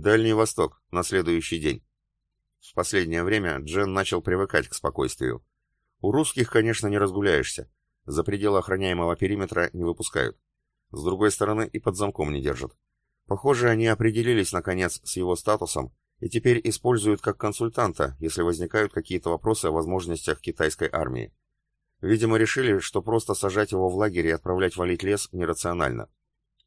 Дальний Восток, на следующий день. В последнее время Джен начал привыкать к спокойствию. У русских, конечно, не разгуляешься. За пределы охраняемого периметра не выпускают. С другой стороны, и под замком не держат. Похоже, они определились, наконец, с его статусом и теперь используют как консультанта, если возникают какие-то вопросы о возможностях китайской армии. Видимо, решили, что просто сажать его в лагерь и отправлять валить лес нерационально.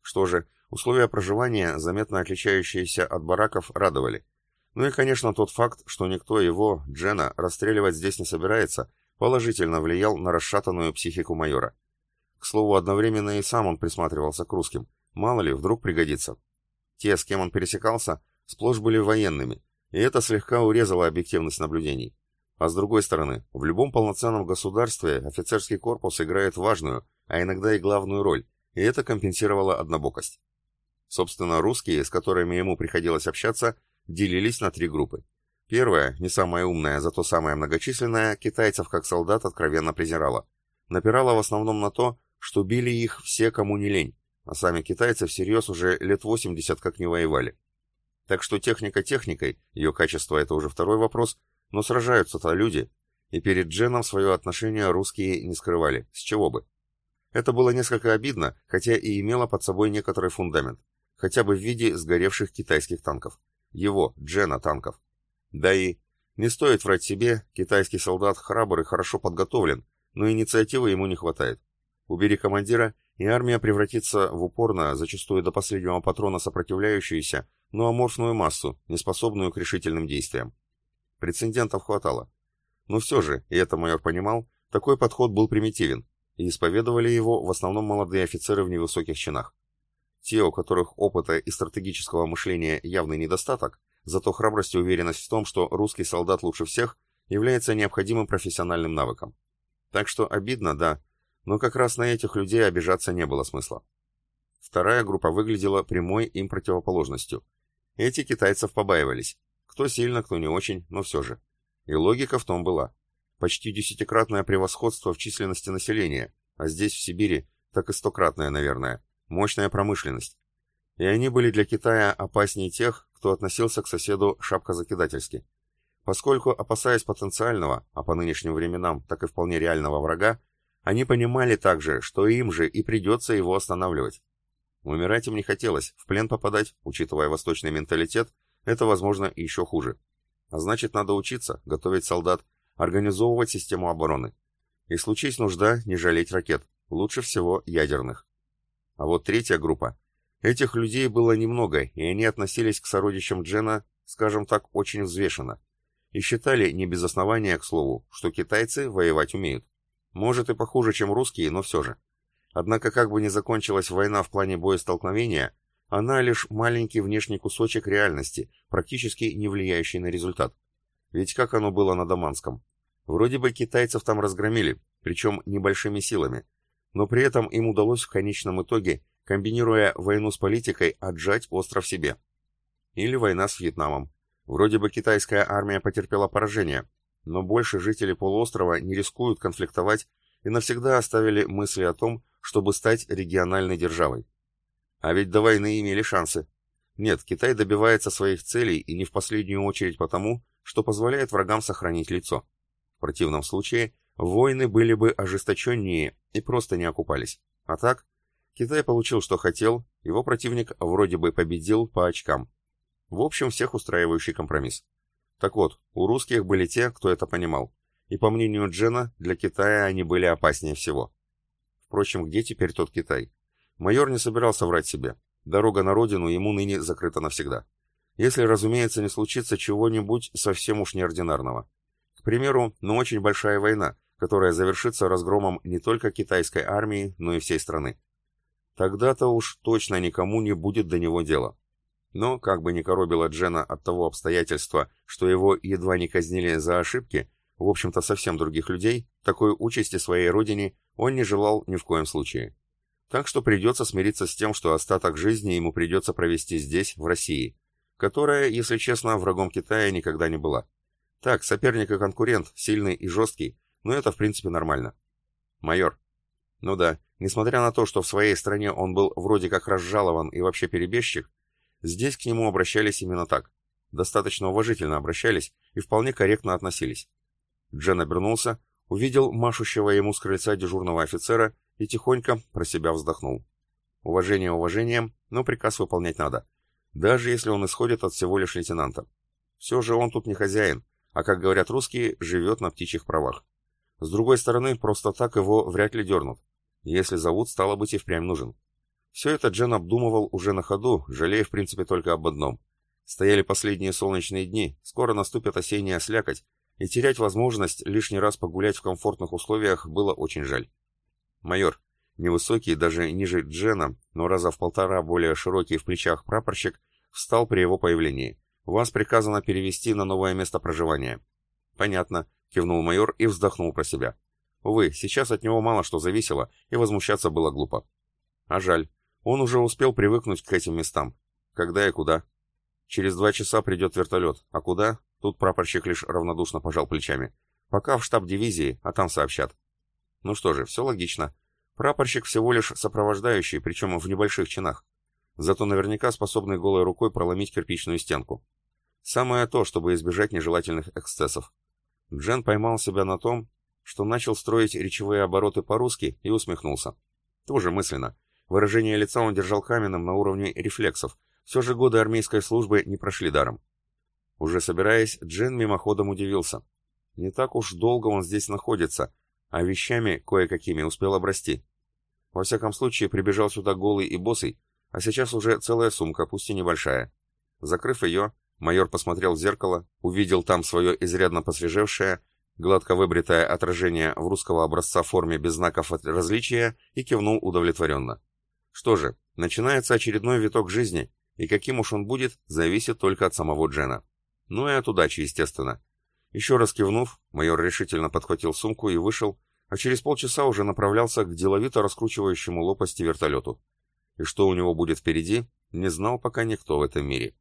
Что же, условия проживания, заметно отличающиеся от бараков, радовали. Ну и, конечно, тот факт, что никто его, Джена, расстреливать здесь не собирается, положительно влиял на расшатанную психику майора. К слову, одновременно и сам он присматривался к русским. Мало ли, вдруг пригодится. Те, с кем он пересекался, сплошь были военными, и это слегка урезало объективность наблюдений. А с другой стороны, в любом полноценном государстве офицерский корпус играет важную, а иногда и главную роль, и это компенсировало однобокость. Собственно, русские, с которыми ему приходилось общаться, делились на три группы. Первая, не самая умная, зато самая многочисленная, китайцев как солдат откровенно презирала. Напирала в основном на то, что били их все, кому не лень, а сами китайцы всерьез уже лет 80 как не воевали. Так что техника техникой, ее качество это уже второй вопрос, но сражаются-то люди, и перед Дженом свое отношение русские не скрывали, с чего бы. Это было несколько обидно, хотя и имело под собой некоторый фундамент, хотя бы в виде сгоревших китайских танков. Его, Джена, танков. Да и, не стоит врать себе, китайский солдат храбр и хорошо подготовлен, но инициативы ему не хватает. Убери командира, и армия превратится в упорно, зачастую до последнего патрона сопротивляющуюся, но аморфную массу, неспособную к решительным действиям. Прецедентов хватало. Но все же, и это майор понимал, такой подход был примитивен, и исповедовали его в основном молодые офицеры в невысоких чинах. Те, у которых опыта и стратегического мышления явный недостаток, зато храбрость и уверенность в том, что русский солдат лучше всех, является необходимым профессиональным навыком. Так что обидно, да, но как раз на этих людей обижаться не было смысла. Вторая группа выглядела прямой им противоположностью. Эти китайцев побаивались. Кто сильно, кто не очень, но все же. И логика в том была. Почти десятикратное превосходство в численности населения, а здесь, в Сибири, так и стократное, наверное. Мощная промышленность. И они были для Китая опаснее тех, кто относился к соседу шапкозакидательски. Поскольку, опасаясь потенциального, а по нынешним временам так и вполне реального врага, они понимали также, что им же и придется его останавливать. Умирать им не хотелось, в плен попадать, учитывая восточный менталитет, это, возможно, еще хуже. А значит, надо учиться, готовить солдат, организовывать систему обороны. И случись нужда, не жалеть ракет, лучше всего ядерных. А вот третья группа. Этих людей было немного, и они относились к сородичам Джена, скажем так, очень взвешенно. И считали, не без основания, к слову, что китайцы воевать умеют. Может и похуже, чем русские, но все же. Однако, как бы ни закончилась война в плане боестолкновения, она лишь маленький внешний кусочек реальности, практически не влияющий на результат. Ведь как оно было на Даманском? Вроде бы китайцев там разгромили, причем небольшими силами, но при этом им удалось в конечном итоге, комбинируя войну с политикой, отжать остров себе. Или война с Вьетнамом. Вроде бы китайская армия потерпела поражение, но больше жители полуострова не рискуют конфликтовать и навсегда оставили мысли о том, чтобы стать региональной державой. А ведь до войны имели шансы. Нет, Китай добивается своих целей и не в последнюю очередь потому, что позволяет врагам сохранить лицо. В противном случае войны были бы ожесточеннее и просто не окупались. А так, Китай получил, что хотел, его противник вроде бы победил по очкам. В общем, всех устраивающий компромисс. Так вот, у русских были те, кто это понимал. И по мнению Джена, для Китая они были опаснее всего. Впрочем, где теперь тот Китай? Майор не собирался врать себе. Дорога на родину ему ныне закрыта навсегда. Если, разумеется, не случится чего-нибудь совсем уж неординарного. К примеру, ну очень большая война, которая завершится разгромом не только китайской армии, но и всей страны. Тогда-то уж точно никому не будет до него дела. Но, как бы ни коробило Джена от того обстоятельства, что его едва не казнили за ошибки, в общем-то совсем других людей, такой участи своей родине он не желал ни в коем случае. Так что придется смириться с тем, что остаток жизни ему придется провести здесь, в России, которая, если честно, врагом Китая никогда не была. Так, соперник и конкурент, сильный и жесткий, но это в принципе нормально. Майор. Ну да, несмотря на то, что в своей стране он был вроде как разжалован и вообще перебежчик, Здесь к нему обращались именно так. Достаточно уважительно обращались и вполне корректно относились. Джен обернулся, увидел машущего ему с крыльца дежурного офицера и тихонько про себя вздохнул. Уважение уважением, но приказ выполнять надо, даже если он исходит от всего лишь лейтенанта. Все же он тут не хозяин, а, как говорят русские, живет на птичьих правах. С другой стороны, просто так его вряд ли дернут. Если зовут, стало быть, и впрямь нужен. Все это Джен обдумывал уже на ходу, жалея в принципе только об одном. Стояли последние солнечные дни, скоро наступит осенняя слякоть, и терять возможность лишний раз погулять в комфортных условиях было очень жаль. Майор, невысокий, даже ниже Джена, но раза в полтора более широкий в плечах прапорщик, встал при его появлении. «Вас приказано перевести на новое место проживания». «Понятно», — кивнул майор и вздохнул про себя. Увы, сейчас от него мало что зависело, и возмущаться было глупо. А жаль, он уже успел привыкнуть к этим местам. Когда и куда? Через два часа придет вертолет. А куда? Тут прапорщик лишь равнодушно пожал плечами. Пока в штаб дивизии, а там сообщат. Ну что же, все логично. Прапорщик всего лишь сопровождающий, причем в небольших чинах. Зато наверняка способный голой рукой проломить кирпичную стенку. Самое то, чтобы избежать нежелательных эксцессов. Джен поймал себя на том, что начал строить речевые обороты по-русски и усмехнулся. Тоже мысленно. Выражение лица он держал каменным на уровне рефлексов. Все же годы армейской службы не прошли даром. Уже собираясь, Джен мимоходом удивился. Не так уж долго он здесь находится, а вещами кое-какими успел обрасти. Во всяком случае, прибежал сюда голый и босый, а сейчас уже целая сумка, пусть и небольшая. Закрыв ее, майор посмотрел в зеркало, увидел там свое изрядно посвежевшее, гладко выбритое отражение в русского образца форме без знаков различия и кивнул удовлетворенно. Что же, начинается очередной виток жизни, и каким уж он будет, зависит только от самого Джена. Ну и от удачи, естественно. Еще раз кивнув, майор решительно подхватил сумку и вышел, а через полчаса уже направлялся к деловито раскручивающему лопасти вертолету. И что у него будет впереди, не знал пока никто в этом мире.